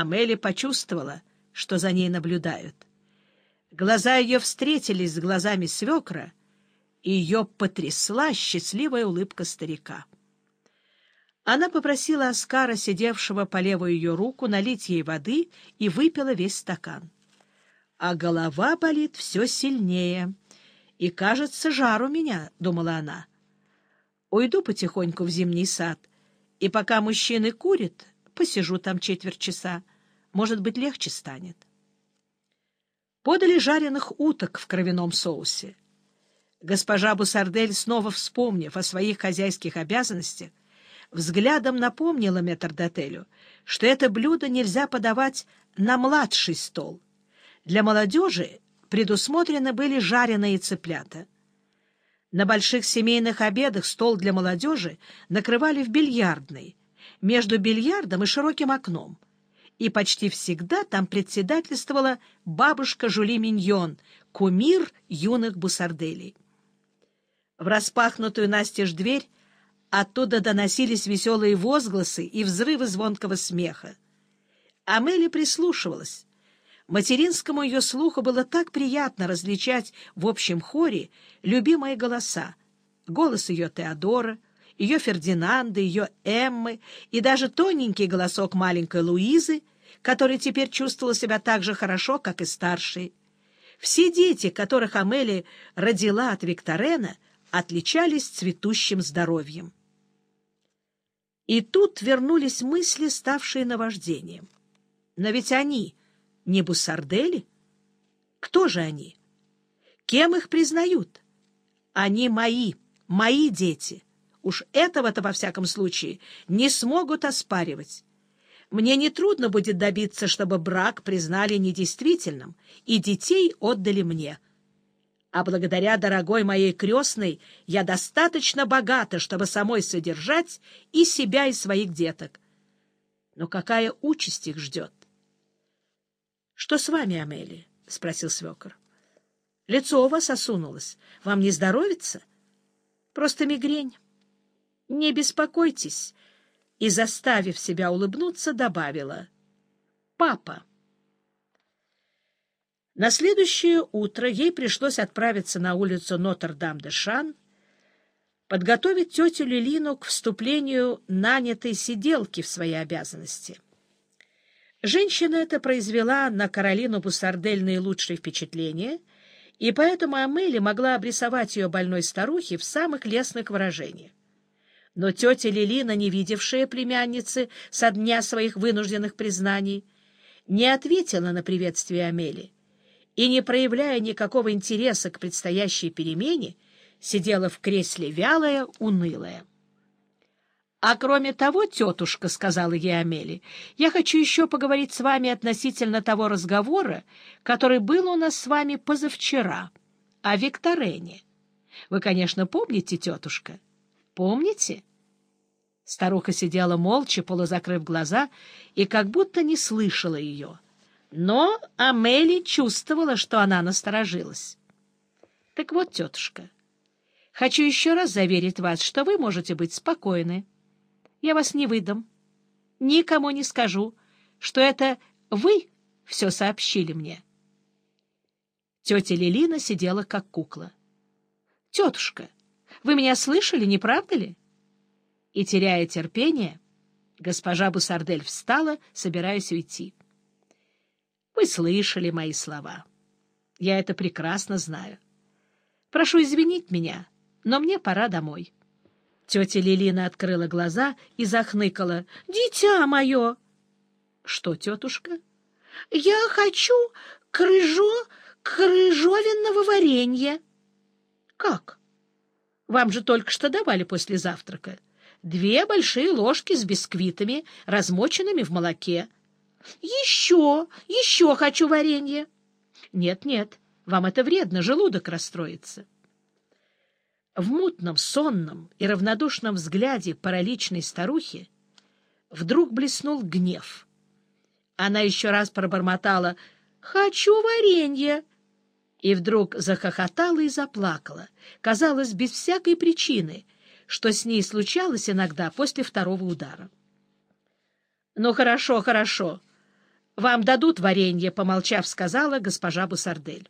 Амели почувствовала, что за ней наблюдают. Глаза ее встретились с глазами свекра, и ее потрясла счастливая улыбка старика. Она попросила Оскара, сидевшего по левую ее руку, налить ей воды и выпила весь стакан. А голова болит все сильнее. И, кажется, жар у меня, — думала она. Уйду потихоньку в зимний сад, и пока мужчины курят, посижу там четверть часа. Может быть, легче станет. Подали жареных уток в кровяном соусе. Госпожа Бусардель, снова вспомнив о своих хозяйских обязанностях, взглядом напомнила метрдотелю, что это блюдо нельзя подавать на младший стол. Для молодежи предусмотрены были жареные цыплята. На больших семейных обедах стол для молодежи накрывали в бильярдной, между бильярдом и широким окном, и почти всегда там председательствовала бабушка Жули Миньон, кумир юных бусарделей. В распахнутую настежь дверь оттуда доносились веселые возгласы и взрывы звонкого смеха. Амели прислушивалась. Материнскому ее слуху было так приятно различать в общем хоре любимые голоса. Голос ее Теодора, ее Фердинанда, ее Эммы и даже тоненький голосок маленькой Луизы, которая теперь чувствовала себя так же хорошо, как и старшие. Все дети, которых Амели родила от Викторена, отличались цветущим здоровьем. И тут вернулись мысли, ставшие наваждением. Но ведь они не бусардели? Кто же они? Кем их признают? Они мои, мои дети. Уж этого-то, во всяком случае, не смогут оспаривать. Мне нетрудно будет добиться, чтобы брак признали недействительным, и детей отдали мне. А благодаря дорогой моей крестной я достаточно богата, чтобы самой содержать и себя, и своих деток. Но какая участь их ждет? — Что с вами, Амели? — спросил свекор. — Лицо у вас осунулось. Вам не здоровится? — Просто мигрень. — Не беспокойтесь, и, заставив себя улыбнуться, добавила «Папа». На следующее утро ей пришлось отправиться на улицу Нотр-Дам-де-Шан, подготовить тетю Лилину к вступлению нанятой сиделки в свои обязанности. Женщина эта произвела на Каролину Бусардель наилучшее впечатление, и поэтому Амели могла обрисовать ее больной старухе в самых лестных выражениях. Но тетя Лилина, не видевшая племянницы со дня своих вынужденных признаний, не ответила на приветствие Амели и, не проявляя никакого интереса к предстоящей перемене, сидела в кресле вялая, унылая. — А кроме того, тетушка, — сказала ей Амели, — я хочу еще поговорить с вами относительно того разговора, который был у нас с вами позавчера, о Викторене. Вы, конечно, помните, тетушка? Помните? — Старуха сидела молча, полузакрыв глаза, и как будто не слышала ее. Но Амели чувствовала, что она насторожилась. — Так вот, тетушка, хочу еще раз заверить вас, что вы можете быть спокойны. Я вас не выдам. Никому не скажу, что это вы все сообщили мне. Тетя Лилина сидела как кукла. — Тетушка, вы меня слышали, не правда ли? — и, теряя терпение, госпожа Бусардель встала, собираясь уйти. Вы слышали мои слова. Я это прекрасно знаю. Прошу извинить меня, но мне пора домой. Тетя Лилина открыла глаза и захныкала. — Дитя мое! — Что, тетушка? — Я хочу крыжо, крыжовенного варенья. — Как? Вам же только что давали после завтрака. — две большие ложки с бисквитами, размоченными в молоке. «Еще, еще хочу варенье!» «Нет-нет, вам это вредно, желудок расстроится». В мутном, сонном и равнодушном взгляде параличной старухи вдруг блеснул гнев. Она еще раз пробормотала «Хочу варенье!» и вдруг захохотала и заплакала, казалось, без всякой причины — что с ней случалось иногда после второго удара. — Ну, хорошо, хорошо. Вам дадут варенье, — помолчав, сказала госпожа Бусардель.